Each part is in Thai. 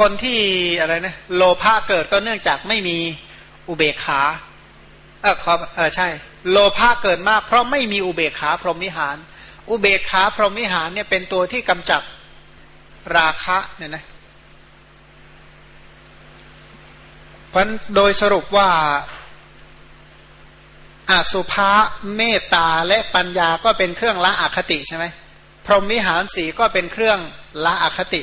คนที่อะไรนะโลภะเกิดก็เนื่องจากไม่มีอุเบกขาเออขอเออใช่ โลภะเกิดมาก เพราะไม่มีอุเบกขาพรหมวิหาร อุเบกขาพรหมวิหารเนี่ยเป็นตัวที่กำจัดราคะเนี่ยนะเพราะโดยสรุปว่าอาสุภะเมตตาและปัญญาก็เป็นเครื่องละอคติใช่ไหมพรหมวิหารสีก็เป็นเครื่องละอคติ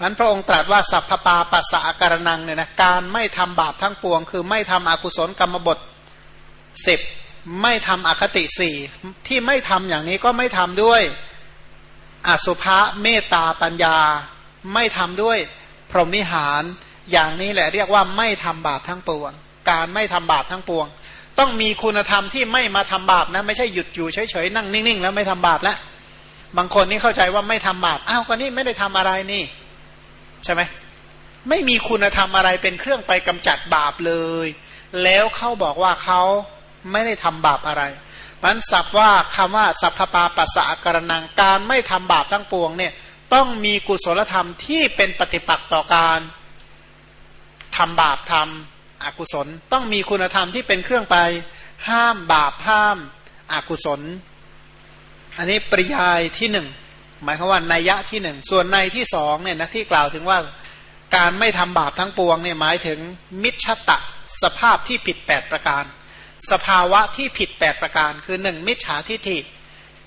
พันพระองค์ตรัสว่าสัพพปาปัสสะการนังเนี่ยนะการไม่ทำบาปทั้งปวง คือไม่ทำอกุศลกรรมบทสิบไม่ทำอคติสี่ที่ไม่ทำอย่างนี้ก็ไม่ทำด้วยอสุภะเมตตาปัญญา ไม่ทำด้วยพรหมิหารอย่างนี้แหละเรียกว่าไม่ทำบาปทั้งปวง การไม่ทำบาปทั้งปวง ต้องมีคุณธรรมที่ไม่มาทำบาปนะไม่ใช่หยุดอยู่เฉยๆนั่งนิ่งๆ แล้วไม่ทำบาปแล้วบางคนนี่เข้าใจว่าไม่ทำบาปอ้าวก็นี่ไม่ได้ทำอะไรนี่ ใช่ไหมไม่มีคุณธรรมอะไรเป็นเครื่องไปกำจัดบาปเลย แล้วเขาบอกว่าเขาไม่ได้ทำบาปอะไรมันสับว่าคำว่าสัพพปาปัสสะกรนังการไม่ทำบาปทั้งปวงเนี่ยต้องมีกุศลธรรมที่เป็นปฏิปักษ์ต่อการทำบาปทำอกุศล ต้องมีคุณธรรมที่เป็นเครื่องไป ห้ามบาปห้ามอากุศล อันนี้ปริยายที่หนึ่ง หมายความว่านัยยะที่หนึ่งส่วนในที่สองเนี่ยนะที่กล่าวถึงว่าการไม่ทำบาปทั้งปวงเนี่ยหมายถึงมิจฉตะสภาพที่ผิดแปดประการ สภาวะที่ผิดแปดประการ คือหนึ่งมิจฉาทิฏฐิ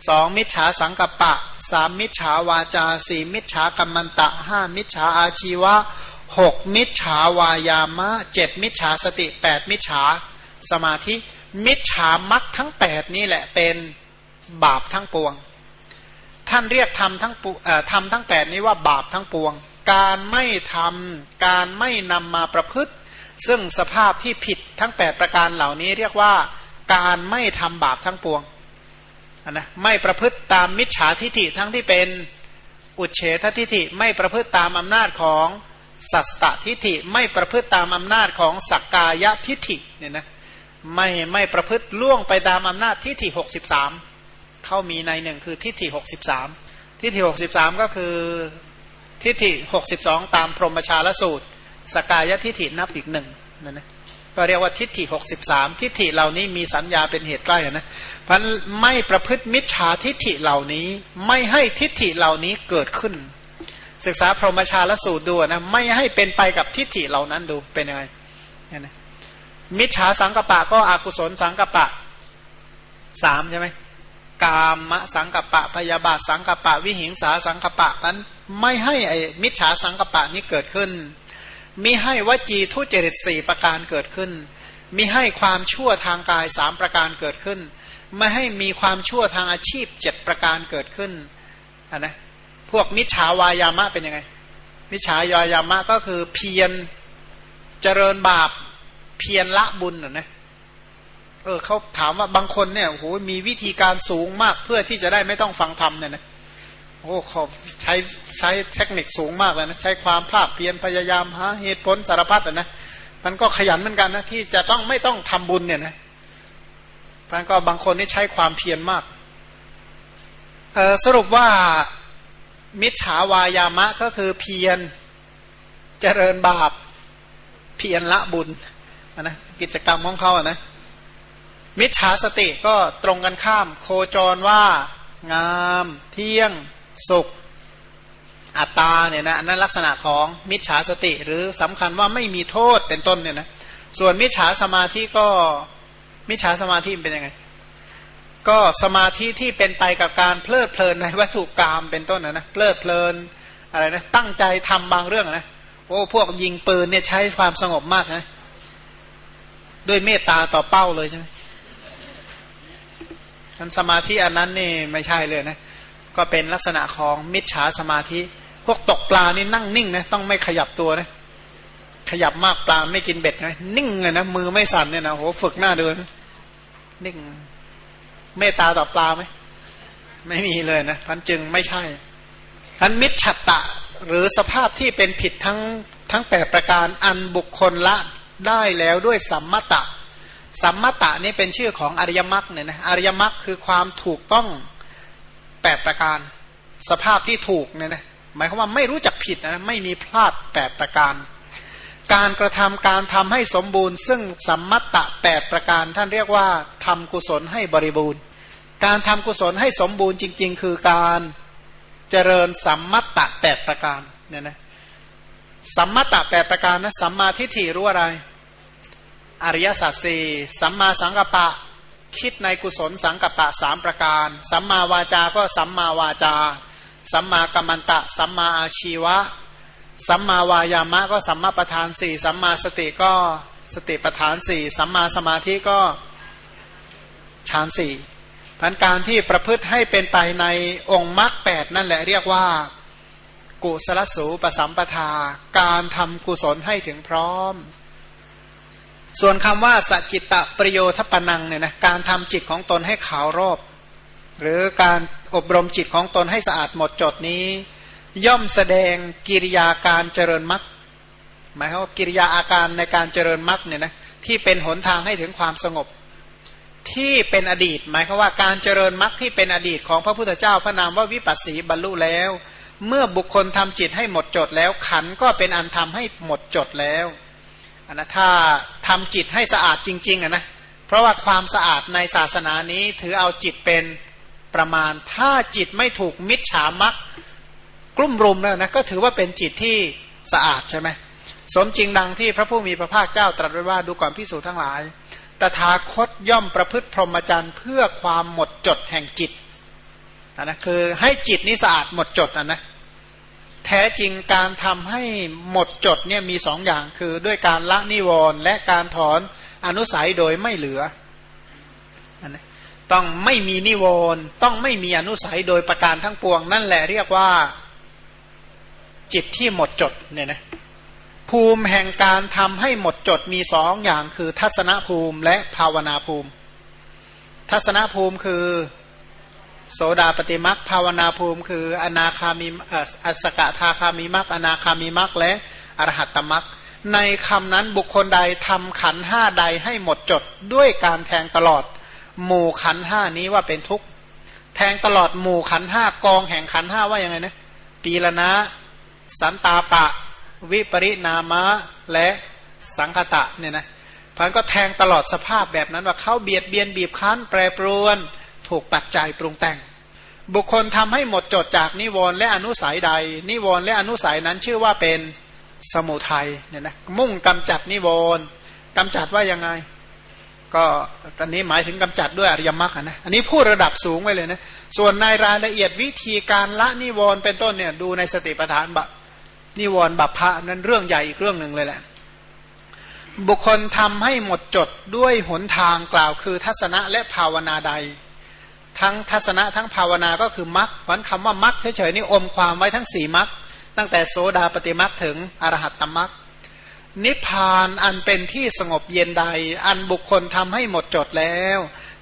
สองมิจฉาสังกัปปะสามมิจฉาวาจาสี่มิจฉากรรมันตะห้ามิจฉาอาชีวะหกมิจฉาวายามะเจ็ดมิจฉาสติแปดมิจฉาสมาธิ มิจฉามักทั้งแปดนี่แหละเป็นบาปทั้งปวง ท่านเรียกทำทั้งทำทั้งแปดนี้ว่าบาปทั้งปวง การไม่ทำการไม่นำมาประพฤติ ซึ่งสภาพที่ผิดทั้งแปดประการเหล่านี้เรียกว่าการไม่ทำบาปทั้งปวงนะไม่ประพฤติตามมิจฉาทิฐิทั้งที่เป็นอุเฉททิฐิไม่ประพฤติตามอำนาจของสัสตทิฐิไม่ประพฤติตามอำนาจของสักกายทิฐิเนี่ยนะไม่ไม่ประพฤติล่วงไปตามอำนาจทิฐิหกสิบสาม เขามีในหนึ่งคือทิฏฐิหกสิบสามทิฏฐิหกสิบสามก็คือทิฏฐิหกสิบสองตามพรหมชาลสูตร สกายทิฏฐินับอีกหนึ่งนั่นนะก็เรียกว่าทิฏฐิหกสิบสามทิฏฐิเหล่านี้มีสัญญาเป็นเหตุใกล้นะพันไม่ประพฤติมิจฉาทิฏฐิเหล่านี้ไม่ให้ทิฏฐิเหล่านี้เกิดขึ้น ศึกษาพรหมชาลสูตรดูนะไม่ให้เป็นไปกับทิฏฐิเหล่านั้นดูเป็นยังไงเนี่ยนะมิจฉาสังกปะก็อกุศลสังกปะสามใช่ไหม กามสังกปะพยาบาทสังกปะ วิหิงสาสังกปะนั้นไม่ให้ไอ้มิจฉาสังกปะนี้เกิดขึ้น มิให้วจีทุจริตสี่ประการเกิดขึ้น มิให้ความชั่วทางกายสามประการเกิดขึ้น ไม่ให้มีความชั่วทางอาชีพเจ็ดประการเกิดขึ้นนนะพวกมิจฉาวายามะเป็นยังไง มิจฉาวายามะก็คือเพียรเจริญบาปเพียรละบุญนะเออเขาถามว่าบางคนเนี่ยโอ้โหมีวิธีการสูงมากเพื่อที่จะได้ไม่ต้องฟังธรรมเนี่ยนะโอ้ขอใช้ใช้เทคนิคสูงมากเลยนะใช้ความภาคเพียรพยายามหาเหตุผลสารพัดนะมันก็ขยันเหมือนกันนะที่จะต้องไม่ต้องทำบุญเนี่ยนะมันก็บางคนนี่ใช้ความเพียรมากสรุปว่ามิจฉาวายามะก็คือเพียรเจริญบาปเพียรละบุญนะกิจกรรมของเขาอะนะ มิจฉาสติก็ตรงกันข้าม โคจรว่า งาม เที่ยง สุข อัตตาเนี่ยนะนั่นลักษณะของมิจฉาสติหรือสำคัญว่าไม่มีโทษเป็นต้นเนี่ยนะส่วนมิจฉาสมาธิก็มิจฉาสมาธิเป็นยังไง ก็สมาธิที่เป็นไปกับการเพลิดเพลินในวัตถุกรรมเป็นต้นนะนะเพลิดเพลินอะไรนะตั้งใจทำบางเรื่องนะโอ้พวกยิงปืนเนี่ยใช้ความสงบมากนะด้วยเมตตาต่อเป้าเลยใช่ไหม ทันสมาธิอันนั้นนี่ไม่ใช่เลยนะ ก็เป็นลักษณะของมิจฉาสมาธิ พวกตกปลานี่นั่งนิ่งนะต้องไม่ขยับตัวนะ ขยับมากปลาไม่กินเบ็ดนะนิ่งเลยนะมือไม่สั่นเนี่ยนะโหฝึกหน้าดูนะนิ่งเมตตาต่อปลาไหมไม่มีเลยนะพันจึงไม่ใช่ทันมิจฉาตะหรือสภาพที่เป็นผิดทั้งทั้งแปดประการอันบุคคลละได้แล้วด้วยสัมมตะ สัมมตะนี่เป็นชื่อของอริยมรรคเนี่ยนะอริยมรรคคือความถูกต้องแปดประการ สภาพที่ถูกเนี่ยนะหมายความว่าไม่รู้จักผิดนะไม่มีพลาดแปดประการ การกระทำการทำให้สมบูรณ์ ซึ่งสัมมัตตะแปดประการ ท่านเรียกว่าทำกุศลให้บริบูรณ์ การทำกุศลให้สมบูรณ์จริง ๆ คือการเจริญสัมมัตตะแปดประการเนี่ยนะสัมมัตตะแปดประการนะสัมมาทิฏฐิรู้อะไร อริยสัจสี่สัมมาสังกัปปะ คิดในกุศลสังกัปปะสามประการ สัมมาวาจาก็สัมมาวาจา สัมมากัมมันตะ สัมมาอาชีวะ สัมมาวายามะก็สัมมาประธานสี่สัมมาสติก็สติประธานสี่สัมมาสมาธิก็ฌานสี่พันการที่ประพฤติให้เป็นไปในองค์มรรคแปดนั่นแหละเรียกว่ากุศลสูปสัมปทา การทำกุศลให้ถึงพร้อม ส่วนคำว่าสัจจิตะประโยชน์ปนังเนี่ยนะการทำจิตของตนให้ขาวรอบ หรือการอบรมจิตของตนให้สะอาดหมดจดนี้ ย่อมแสดงกิริยาการเจริญมรรคหมายว่ากิริยาอาการในการเจริญมรรคเนี่ยนะที่เป็นหนทางให้ถึงความสงบ ที่เป็นอดีต หมายความว่าการเจริญมรรคที่เป็นอดีตของพระพุทธเจ้าพระนามว่าวิปัสสีบรรลุแล้ว เมื่อบุคคลทำจิตให้หมดจดแล้วขันก็เป็นอันทำให้หมดจดแล้วนนะถ้า ทำจิตให้สะอาดจริงๆอะนะเพราะว่าความสะอาดในศาสนานี้ถือเอาจิตเป็นประมาณ ถ้าจิตไม่ถูกมิจฉามักกลุ่มรุมแล้วนะก็ถือว่าเป็นจิตที่สะอาดใช่ไหมสมจริงดังที่พระผู้มีพระภาคเจ้าตรัสไว้ว่าดูก่อนพิสูจน์ทั้งหลาย ตถาคตย่อมประพฤติพรหมจรรย์เพื่อความหมดจดแห่งจิตนะคือให้จิตนี้สะอาดหมดจดอะนะ แท้จริงการทำให้หมดจดเนี่ยมีสองอย่างคือด้วยการละนิวรณ์และการถอนอนุสัยโดยไม่เหลือ ต้องไม่มีนิวรณ์ต้องไม่มีอนุสัยโดยประการทั้งปวง นั่นแหละเรียกว่าจิตที่หมดจดเนี่ยนะภูมิแห่งการทำให้หมดจดมีสองอย่างคือ ทัศนภูมิและภาวนาภูมิ ทัศนภูมิคือ โสดาปฏิมักภาวนาภูมิ คืออนาคามีอัสกะทาคามีมักอนาคามีมักและอรหัตตมักในคำนั้นบุคคลใดทำขันห้าใดให้หมดจดด้วยการแทงตลอด หมู่ขันห้านี้ว่าเป็นทุกข์แทงตลอดหมู่ขันห้ากองแห่งขันห้าว่ายังไงนะปีละนะ สันตาปะ วิปริณามะและสังคตะเนี่ยนะพันก็แทงตลอดสภาพแบบนั้นว่าเขาเบียดเบียนบีบคั้นแปรปรวน ถูกปัจจัยปรุงแต่ง บุคคลทำให้หมดจดจากนิวรณ์และอนุสัยใด นิวรณ์และอนุสัยนั้นชื่อว่าเป็นสมุทัยเนี่ยนะมุ่งกำจัดนิวรณ์กำจัดว่ายังไง ก็ตอนนี้หมายถึงกำจัดด้วยอริยมรรคนะอันนี้พูดระดับสูงไว้เลยนะส่วนในรายละเอียดวิธีการละนิวรณ์เป็นต้นเนี่ยดูในสติปัฏฐานบะนิวรณ์บัพพะนั้นเรื่องใหญ่อีกเรื่องหนึ่งเลยแหละบุคคลทำให้หมดจดด้วยหนทางกล่าวคือทัศนะและภาวนาใด ทั้งทัศนะทั้งภาวนาก็คือมรรควันคำว่ามรรคเฉยๆนี่อมความไว้ทั้งสี่มรรคตั้งแต่โสดาปฏิมรรคถึงอรหัตตมรรคนิพพานอันเป็นที่สงบเย็นใด อันบุคคลทำให้หมดจดแล้ว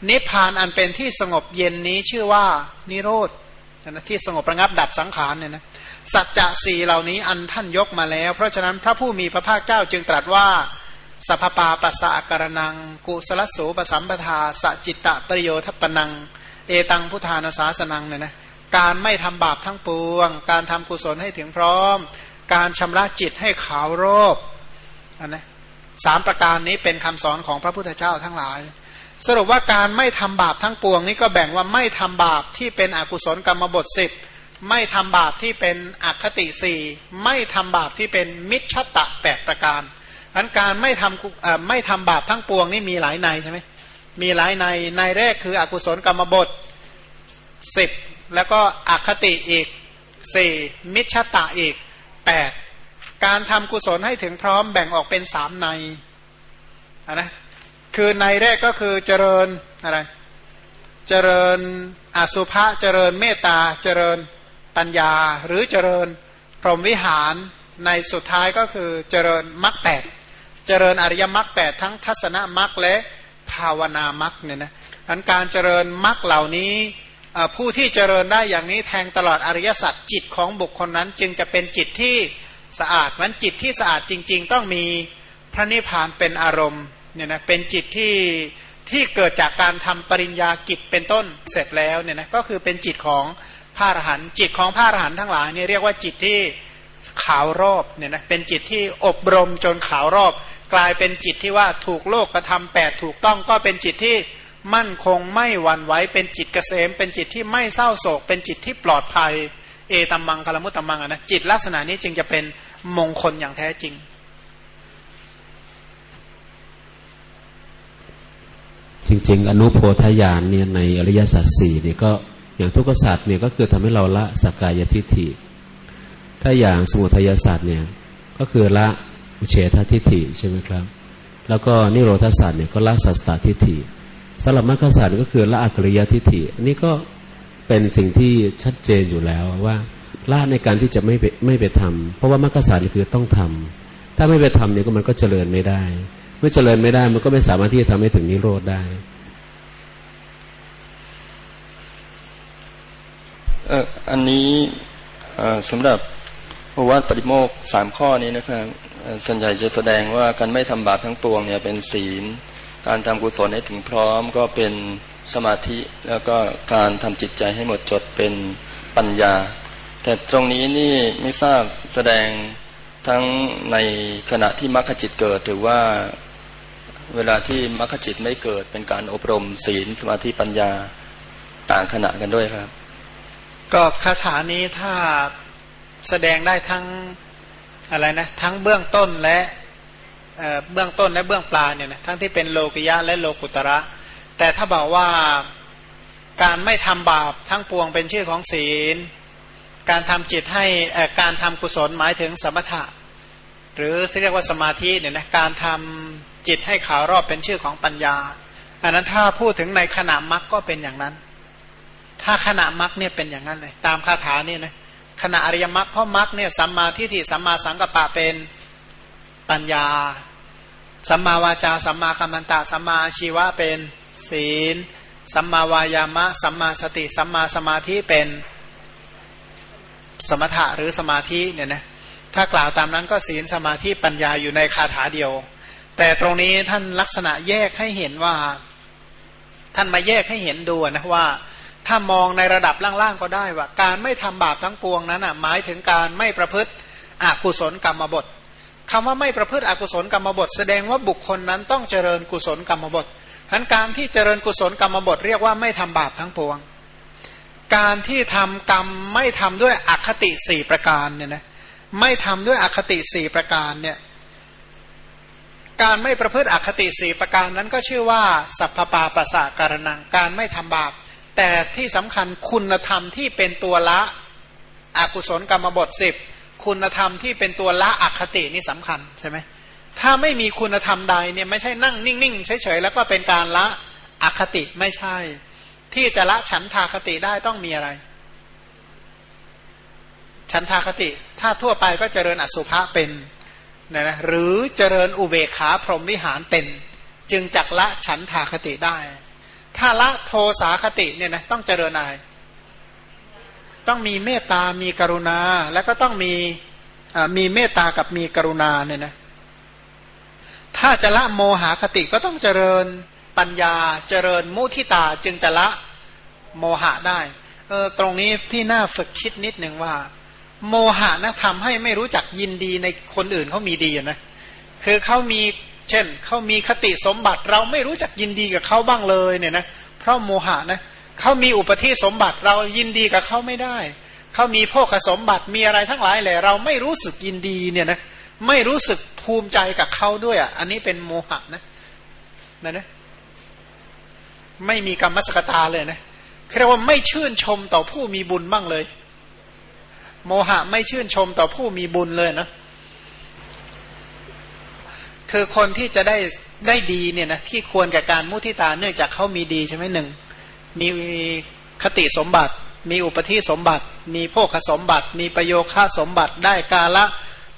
นิพพานอันเป็นที่สงบเย็นนี้ชื่อว่านิโรธนะที่สงบระงับดับสังขารเนี่ยนะสัจจะสี่เหล่านี้อันท่านยกมาแล้ว เพราะฉะนั้นพระผู้มีพระภาคเจ้าจึงตรัสว่าสัพปาปัสสะการนัง กุสลสูปสัมปทาสจิตตะประโยชน์ปนัง เอตังพุทธานาสาสนังเนี่ยนะการไม่ทำบาปทั้งปวง การทำกุศลให้ถึงพร้อม การชำระจิตให้ขาวโรบอันนะสามประการนี้เป็นคำสอนของพระพุทธเจ้าทั้งหลาย สรุปว่าการไม่ทำบาปทั้งปวงนี้ก็แบ่งว่าไม่ทำบาปที่เป็นอกุศลกรรมบทสิบไม่ทำบาปที่เป็นอคติสี่ไม่ทำบาปที่เป็นมิจฉตะแปดประการอันการไม่ทำไม่ทำบาปทั้งปวงนี่มีหลายในใช่ไหม มีหลายในในแรกคืออกุศลกรรมบทสิบแล้วก็อคติอีกสี่มิชตะอีกแปดการทำกุศลให้ถึงพร้อมแบ่งออกเป็นสามในนนะคือในแรกก็คือเจริญอะไรเจริญอสุภะเจริญเมตตาเจริญปัญญา หรือเจริญพรหมวิหารในสุดท้ายก็คือเจริญมรรคแปดเจริญอริยมรรคแปดทั้งทัศนมรรคและ ภาวนามรรคเนี่ยนะอันการเจริญมรรคเหล่านี้ผู้ที่เจริญได้อย่างนี้แทงตลอดอริยสัจจิตของบุคคลนั้น จึงจะเป็นจิตที่สะอาดมันจิตที่สะอาดจริง ๆ ต้องมีพระนิพพานเป็นอารมณ์เนี่ยนะเป็นจิตที่ที่เกิดจากการทำปริญญากิจเป็นต้นเสร็จแล้วเนี่ยนะก็คือเป็นจิตของพระอรหันต์จิตของพระอรหันต์ทั้งหลายนี่เรียกว่าจิตที่ขาวรอบเนี่ยนะเป็นจิตที่อบรมจนขาวรอบ กลายเป็นจิตที่ว่าถูกโลกกระทำแปดถูกต้องก็เป็นจิตที่มั่นคงไม่หวั่นไหวเป็นจิตเกษม เป็นจิตที่ไม่เศร้าโศก เป็นจิตที่ปลอดภัย เอตัมมังกลมุตตัมมังนะจิตลักษณะนี้จึงจะเป็นมงคลอย่างแท้จริง จริง ๆ อนุโพธญาณเนี่ยในอริยสัจสี่เนี่ยก็อย่างทุกขศาสตร์เนี่ยก็คือทำให้เราละสกกายทิฏฐิถ้าอย่างสมุทัยศาสตร์เนี่ยก็คือละ เฉททิฏฐิใช่ไหมครับ แล้วก็นิโรธศาสตร์เนี่ยก็ละสัสตทิฏฐิสำหรับมรรคศาสตร์ก็คือละอักริยทิฏฐิอันนี้ก็เป็นสิ่งที่ชัดเจนอยู่แล้วว่าละในการที่จะไม่ไปไม่ไปทำเพราะว่ามรรคศาสตร์คือต้องทำถ้าไม่ไปทำเนี่ยก็มันก็เจริญไม่ได้ เมื่อเจริญไม่ได้มันก็ไม่สามารถที่จะทำให้ถึงนิโรธได้เอออันนี้สำหรับวัดปฏิโมกสามข้อนี้นะครับ ส่วนใหญ่จะแสดงว่าการไม่ทำบาปทั้งปวงเนี่ยเป็นศีล การทำกุศลให้ถึงพร้อมก็เป็นสมาธิแล้วก็การทำจิตใจให้หมดจดเป็นปัญญา แต่ตรงนี้นี่ไม่ทราบแสดงทั้งในขณะที่มรรคจิตเกิดหรือว่าเวลาที่มรรคจิตไม่เกิดเป็นการอบรมศีลสมาธิปัญญาต่างขณะกันด้วยครับ ก็คาถานี้ถ้าแสดงได้ทั้ง อะไรนะทั้งเบื้องต้นและเบื้องต้นและเบื้องปลายเนี่ยนะทั้งที่เป็นโลกิยะและโลกุตระ แต่ถ้าบอกว่าการไม่ทำบาปทั้งปวงเป็นชื่อของศีล การทำจิตให้การทำกุศลหมายถึงสมถะ หรือที่เรียกว่าสมาธิเนี่ยนะการทำจิตให้ขาวรอบเป็นชื่อของปัญญา อันนั้นถ้าพูดถึงในขณะมรรคก็เป็นอย่างนั้น ถ้าขณะมรรคเนี่ยเป็นอย่างนั้นเลยตามคาถานี่นะ ขณะอริยมรรคพราะมรรคเนี่ยสัมมาทิฏฐิสัมมาสังกัปปะเป็นปัญญา สัมมาวาจาสัมมาคัมมันตะสัมมาชีวะเป็นศีล สัมมาวายามะ สัมมาสติ สัมมาสมาธิเป็นสมถะหรือสมาธิเนี่ยนะถ้ากล่าวตามนั้นก็ศีลสมาธิปัญญาอยู่ในคาถาเดียว แต่ตรงนี้ท่านลักษณะแยกให้เห็นว่า ท่านมาแยกให้เห็นดูนะว่า ถ้ามองในระดับล่างๆก็ได้ว่า การไม่ทำบาปทั้งปวงนั้นอะหมายถึงการไม่ประพฤติอกุศลกรรมบทคำว่าไม่ประพฤติอกุศลกรรมบท แสดงว่าบุคคลนั้นต้องเจริญกุศลกรรมบททั้นการที่เจริญกุศลกรรมบทเรียกว่าไม่ทำบาปทั้งปวง การที่ทำกรรมไม่ทำด้วยอคติสี่ประการเนี่ยนะไม่ทำด้วยอคติสี่ประการเนี่ยการไม่ประพฤติอคติสี่ประการนั้นก็ชื่อว่า สัพพปาปัสะการนังการไม่ทำบาป แต่ที่สำคัญคุณธรรมที่เป็นตัวละอกุศลกรรมบทสิบคุณธรรมที่เป็นตัวละอคตินี่สำคัญใช่ไหมถ้าไม่มีคุณธรรมใดเนี่ยไม่ใช่นั่งนิ่งๆเฉยๆแล้วก็เป็นการละอคติไม่ใช่ ที่จะละฉันทาคติได้ต้องมีอะไร ฉันทาคติ ถ้าทั่วไปก็เจริญอสุภะเป็นนะนะหรือเจริญอุเบกขาพรหมวิหารเป็น จึงจักละฉันทาคติได้ ถ้าละโทสาคติเนี่ยนะต้องเจริญอะไรต้องมีเมตตา มีกรุณา แล้วก็ต้องมีมีเมตตากับมีกรุณาเนี่ยนะ ถ้าจะละโมหคติก็ต้องเจริญปัญญา เจริญมุทิตาจึงจะละโมหะได้ เออตรงนี้ที่น่าฝึกคิดนิดหนึ่งว่า โมหะนะทำให้ไม่รู้จักยินดีในคนอื่นเขามีดีนะ คือเขามี เช่นเขามีคติสมบัติเราไม่รู้จักยินดีกับเขาบ้างเลยเนี่ยนะเพราะโมหะนะเขามีอุปธิสมบัติเรายินดีกับเขาไม่ได้เขามีโภคสมบัติมีอะไรทั้งหลายแหละเราไม่รู้สึกยินดีเนี่ยนะไม่รู้สึกภูมิใจกับเขาด้วยอะอันนี้เป็นโมหะนะนะนะไม่มีกรรมสกตาเลยนะเรียกว่าไม่ชื่นชมต่อผู้มีบุญบ้างเลย โมหะไม่ชื่นชมต่อผู้มีบุญเลยนะ คือคนที่จะได้ได้ดีเนี่ยนะที่ควรกับการมุทิตาเนื่องจากเขามีดีใช่ไหมหนึ่งมีคติสมบัติ มีอุปธิสมบัติ มีโภคสมบัติ มีประโยค่าสมบัติได้กาละ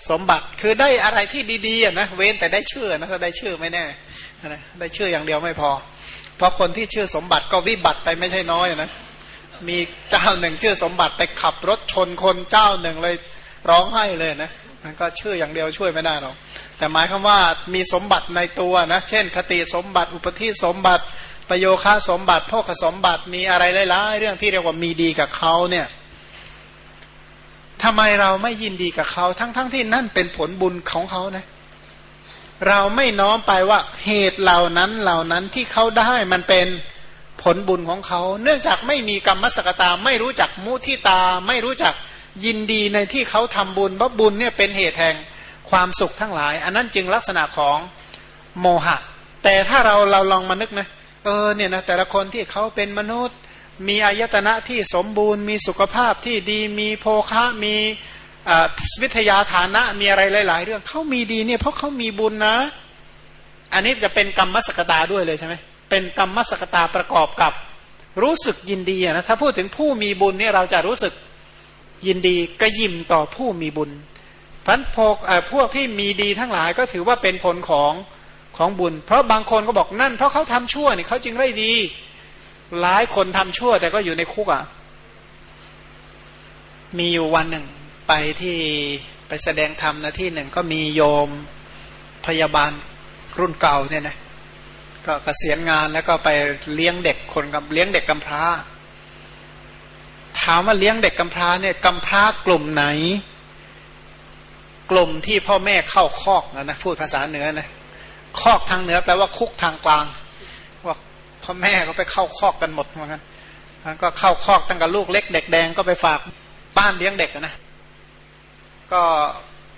สมบัติคือได้อะไรที่ดีๆนะเว้นแต่ได้ชื่อนะถ้าได้ชื่อไม่แน่นะได้ชื่ออย่างเดียวไม่พอ เพราะคนที่ชื่อสมบัติก็วิบัติไปไม่ใช่น้อยนะมีเจ้าหนึ่งชื่อสมบัติไปขับรถชนคนเจ้าหนึ่งเลยร้องไห้เลยนะ มันก็ชื่ออย่างเดียวช่วยไม่ได้หรอกแต่หมายคำว่ามีสมบัติในตัวนะเช่น คติสมบัติอุปธิสมบัติ ประโยค่าสมบัติพ่อขสมบัติมีอะไรหลายๆเรื่องที่เรียกว่ามีดีกับเขาเนี่ยทำไมเราไม่ยินดีกับเขาทั้งๆทที่นั่นเป็นผลบุญของเขานะเราไม่น้อมไปว่าเหตุเหล่านั้นเหล่านั้นที่เขาได้มันเป็นผลบุญของเขา เนื่องจากไม่มีกรรมสกตาไม่รู้จักมุทิตา ไม่รู้จัก ยินดีในที่เขาทำบุญเพราะบุญเนี่ยเป็นเหตุแห่งความสุขทั้งหลาย อันนั้นจึงลักษณะของโมหะ แต่ถ้าเราเราลองมานึกนะเออเนี่ยนะแต่ละคนที่เขาเป็นมนุษย์ มีอายตนะที่สมบูรณ์ มีสุขภาพที่ดีมีโภคะมีวิทยาฐานะมีอะไรหลาย ๆ เรื่องเขามีดีเนี่ยเพราะเขามีบุญนะ อันนี้จะเป็นกรรมสกตาด้วยเลยใช่ไหมเป็นกรรมสกตาประกอบกับรู้สึกยินดีนะถ้าพูดถึงผู้มีบุญเนี่ยเราจะรู้สึก ยินดีกระยิมต่อผู้มีบุญพันพวกพวกที่มีดีทั้งหลายก็ถือว่าเป็นผลของของบุญ เพราะบางคนก็บอกนั่น เพราะเขาทำชั่วเนี่ยเขาจึงได้ดี หลายคนทำชั่วแต่ก็อยู่ในคุกอะ มีอยู่วันหนึ่งไปที่ไปแสดงธรรมนะที่หนึ่งก็มีโยมพยาบาลรุ่นเก่าเนี่ยนะก็เกษียณงานแล้วก็ไปเลี้ยงเด็กคนกับเลี้ยงเด็กกำพร้าามว่าเลี้ยงเด็กกำพร้าเนี่ยกำพร้ากลุ่มไหน กลุ่มที่พ่อแม่เข้าคอกนะนะพูดภาษาเหนือนะคอกทางเหนือแปลว่าคุกทางกลาง ว่าพ่อแม่ก็ไปเข้าคอกกันหมดเหมือนกันก็เข้าคอกตั้งแต่ลูกเล็กเด็กแดงก็ไปฝากบ้านเลี้ยงเด็กนะก็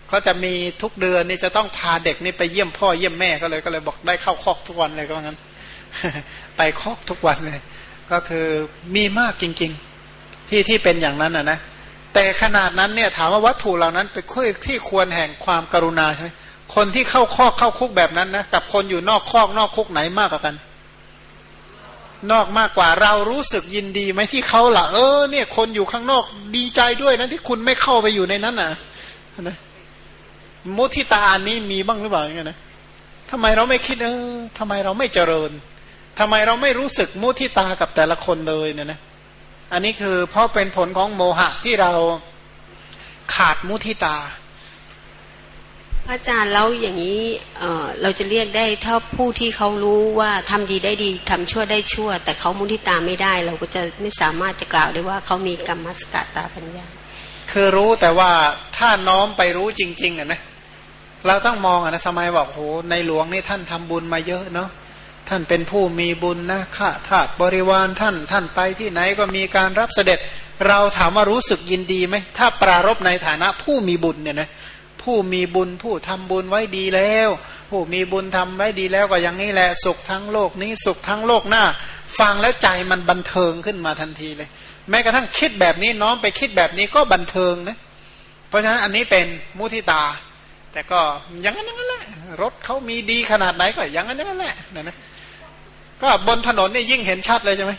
เขาจะมีทุกเดือนนี่จะต้องพาเด็กนี่ไปเยี่ยมพ่อเยี่ยมแม่ก็เลยก็เลยบอกได้เข้าคอกทุกวันเลยก็งั้น ไปคอกทุกวันเลย ก็คือมีมากจริง ๆ ที่ที่เป็นอย่างนั้นอะนะแต่ขนาดนั้นเนี่ยถามว่าวัตถุเหล่านั้นเป็นที่ควรแห่งความกรุณาใช่ไหมคนที่เข้าคอกเข้าคุกแบบนั้นนะกับคนอยู่นอกคอกนอกคุกไหนมากกว่ากัน นอกมากกว่าเรารู้สึกยินดีไหมที่เขาล่ะ เออ เนี่ย คนอยู่ข้างนอกดีใจด้วยนะที่คุณไม่เข้าไปอยู่ในนั้นน่ะนะมุทิตาอันนี้มีบ้างหรือเปล่าอย่างเงี้ยนะทำไมเราไม่คิดเออทำไมเราไม่เจริญทำไมเราไม่รู้สึกมุทิตากับแต่ละคนเลยเนี่ยนะ อันนี้คือเพราะเป็นผลของโมหะที่เราขาดมุทิตา อาจารย์แล้วอย่างนี้เเราจะเรียกได้ถ้าผู้ที่เขารู้ว่าทำดีได้ดีทำชั่วได้ชั่ว แต่เขามุทิตาไม่ได้ เราก็จะไม่สามารถจะกล่าวได้ว่าเขามีกรรมสกตาปัญญา คือรู้แต่ว่าถ้าน้อมไปรู้จริง ๆอะนะเราต้องมองอะนะสมัยบอกโหในหลวงนี่ท่านทำบุญมาเยอะเนาะ ท่านเป็นผู้มีบุญนะข้าทาสบริวารท่าน ท่านไปที่ไหนก็มีการรับเสด็จ เราถามว่ารู้สึกยินดีไหมถ้าปรารบในฐานะผู้มีบุญเนี่ยนะผู้มีบุญผู้ทำบุญไว้ดีแล้ว ผู้มีบุญทำไว้ดีแล้วก็อย่างนี้แหละสุขทั้งโลกนี้สุขทั้งโลกหน้า ฟังแล้วใจมันบันเทิงขึ้นมาทันทีเลย แม้กระทั่งคิดแบบนี้น้อมไปคิดแบบนี้ก็บันเทิงนะเพราะฉะนั้นอันนี้เป็นมุทิตา แต่ก็อย่างนั้นอย่างนั้นแหละรถเขามีดีขนาดไหนก็อย่างนั้นอย่างนั้นแหละนะนะ ก็บนถนนเนี่ยยิ่งเห็นชัดเลยใช่ไหม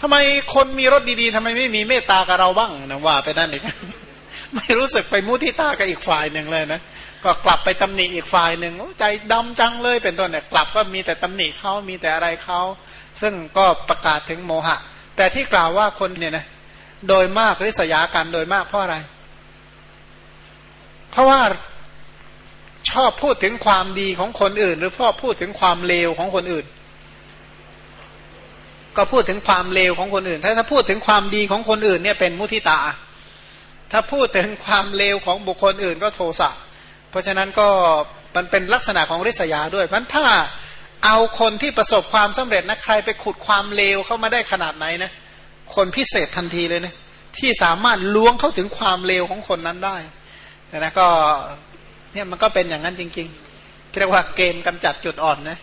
ทำไมคนมีรถดีๆทำไมไม่มีเมตตากับเราบ้างนะว่าไปนั่นเองไม่รู้สึกไปมุทิตากับอีกฝ่ายหนึ่งเลยนะก็กลับไปตำหนิอีกฝ่ายหนึ่งใจดำจังเลยเป็นต้นเนี่ยกลับก็มีแต่ตำหนิเขามีแต่อะไรเขาซึ่งก็ประกาศถึงโมหะ แต่ที่กล่าวว่าคนเนี่ยนะโดยมากริษยากันโดยมากเพราะอะไร เพราะว่าชอบพูดถึงความดีของคนอื่น หรือพ่อพูดถึงความเลวของคนอื่น ก็พูดถึงความเลวของคนอื่น ถ้าถ้าพูดถึงความดีของคนอื่นเนี่ยเป็นมุทิตา ถ้าพูดถึงความเลวของบุคคลอื่นก็โทสะ เพราะฉะนั้นก็มันเป็นลักษณะของริษยาด้วย เพราะถ้าเอาคนที่ประสบความสำเร็จนะใครไปขุดความเลวเข้ามาได้ขนาดไหนนะ คนพิเศษทันทีเลยนะที่สามารถล้วงเข้าถึงความเลวของคนนั้นได้แต่นะก็เนี่ยมันก็เป็นอย่างนั้นจริงๆเรียกว่าเกมกำจัดจุดอ่อนนะ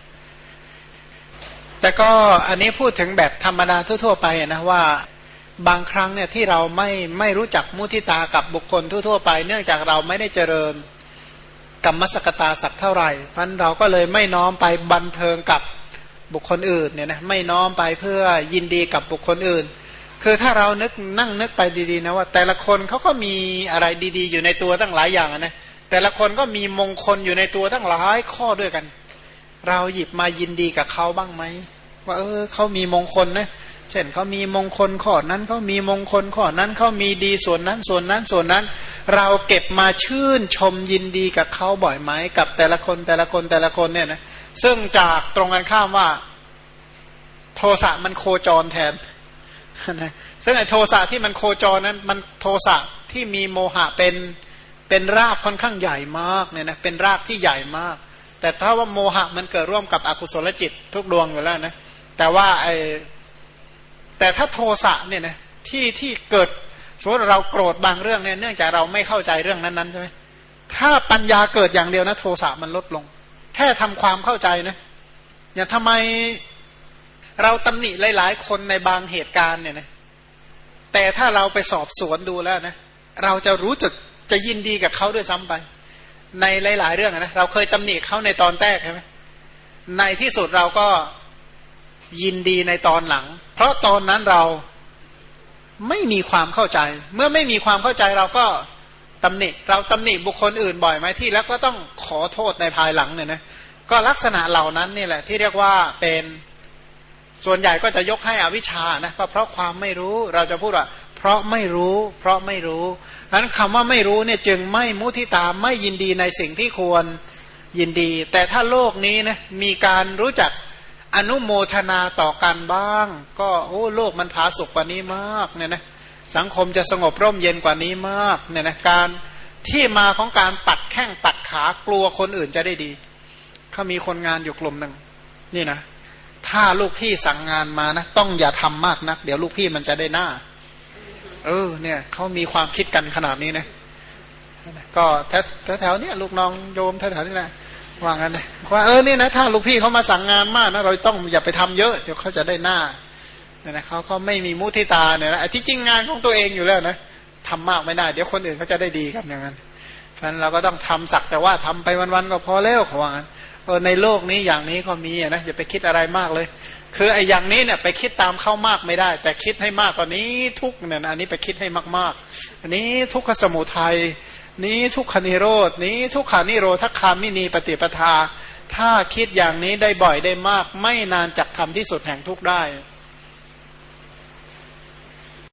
แต่ก็อันนี้พูดถึงแบบธรรมดาทั่ว ๆ ไปนะว่าบางครั้งเนี่ยที่เราไม่ไม่รู้จักมุทิตากับบุคคลทั่ว ๆ ไป เนื่องจากเราไม่ได้เจริญกรรมสกตาสักเท่าไหร่พันเราก็เลยไม่น้อมไปบันเทิงกับบุคคลอื่นเนี่ยนะไม่น้อมไปเพื่อยินดีกับบุคคลอื่น คือถ้าเรานึกนั่งนึกไปดีๆนะว่า แต่ละคนเขาก็มีอะไรดี ๆ อยู่ในตัวตั้งหลายอย่างนะแต่ละคนก็มีมงคลอยู่ในตัวตั้งหลายข้อด้วยกัน เราหยิบมายินดีกับเขาบ้างไหมว่าเออเขามีมงคลนะเช่นเขามีมงคลข้อนั้นเขามีมงคลข้อนั้นเขามีดีส่วนนั้นส่วนนั้นส่วนนั้น เราเก็บมาชื่นชมยินดีกับเขาบ่อยไหมกับแต่ละคนแต่ละคนแต่ละคนเนี่ยนะซึ่งจากตรงกันข้ามว่า โทสะมันโคจรแทนนะซึ่งไอ้โทสะที่มันโคจรนั้น มันโทสะที่มีโมหะเป็นเป็นรากค่อนข้างใหญ่มากเนี่ยนะเป็นรากที่ใหญ่มาก แต่ถ้าว่าโมหะมันเกิดร่วมกับอกุศลจิต ทุกดวงอยู่แล้วนะแต่ว่าไอแต่ถ้าโทสะเนี่ยนะที่ที่เกิดสมมติเราโกรธบางเรื่องเนี่ยเนื่องจากเราไม่เข้าใจเรื่องนั้นๆใช่ไหมถ้าปัญญาเกิดอย่างเดียวนะ โทสะมันลดลง แค่ทำความเข้าใจนะอย่างทำไมเราตำหนิหลายๆ คนในบางเหตุการณ์เนี่ยนะแต่ถ้าเราไปสอบสวนดูแล้วนะเราจะรู้จักจะยินดีกับเขาด้วยซ้ำไป ในหลาย ๆ เรื่องนะเราเคยตำหนิเขาในตอนแรกใช่ไหมในที่สุดเราก็ยินดีในตอนหลัง เพราะตอนนั้นเราไม่มีความเข้าใจ เมื่อไม่มีความเข้าใจเราก็ตำหนิเราตำหนิบุคคลอื่นบ่อยไหมที่ แล้วก็ต้องขอโทษในภายหลังเนี่ยนะก็ลักษณะเหล่านั้นนี่แหละที่เรียกว่าเป็นส่วนใหญ่ก็จะยกให้อวิชชานะก็เพราะความไม่รู้เราจะพูดว่า เพราะไม่รู้ เพราะไม่รู้นั้นคำว่าไม่รู้เนี่ยจึงไม่มุทิตาไม่ยินดีในสิ่งที่ควรยินดี แต่ถ้าโลกนี้นะมีการรู้จักอนุโมทนาต่อกันบ้าง ก็โอ้โลกมันผาสุกกว่านี้มากเนี่ยนะสังคมจะสงบร่มเย็นกว่านี้มากเนี่ยนะการที่มาของการตัดแข้งตัดขากลัวคนอื่นจะได้ดีเขามีคนงานอยู่กลุ่มหนึ่งนี่นะถ้าลูกพี่สั่งงานมานะต้องอย่าทำมากนัก เดี๋ยวลูกพี่มันจะได้หน้า ออเนี่ยเขามีความคิดกันขนาดนี้นะก็แถวแถวนี้ลูกน้องโยมแถวๆนี้แหละว่างั้นเลยว่าเออนี่นะถ้าลูกพี่เขามาสั่งงานมากนะเราต้องอย่าไปทำเยอะเดี๋ยวเขาจะได้หน้าเนี่ยนะเขาเขาไม่มีมุทิตาเนี่ยนะที่จริงงานของตัวเองอยู่แล้วนะทำมากไม่ได้ เดี๋ยวคนอื่นเขาจะได้ดีกันอย่างนั้นเพราะฉะนั้นเราก็ต้องทำสักแต่ว่าทำไปวันๆก็พอแล้วเขาว่างั้นเออในโลกนี้อย่างนี้ก็มีนะอย่าไปคิดอะไรมากเลย คือไอ้อย่างนี้เนี่ยไปคิดตามเข้ามากไม่ได้ แต่คิดให้มากกว่านี้ทุกเนี่ยอันนี้ไปคิดให้มากๆ อันนี้ทุกขสมุทัยนี้ทุกขานิโรดนี้ทุกขานิโรธคามินีปฏิปทา ถ้าคิดอย่างนี้ได้บ่อยได้มาก ไม่นานจากทำที่สุดแห่งทุกได้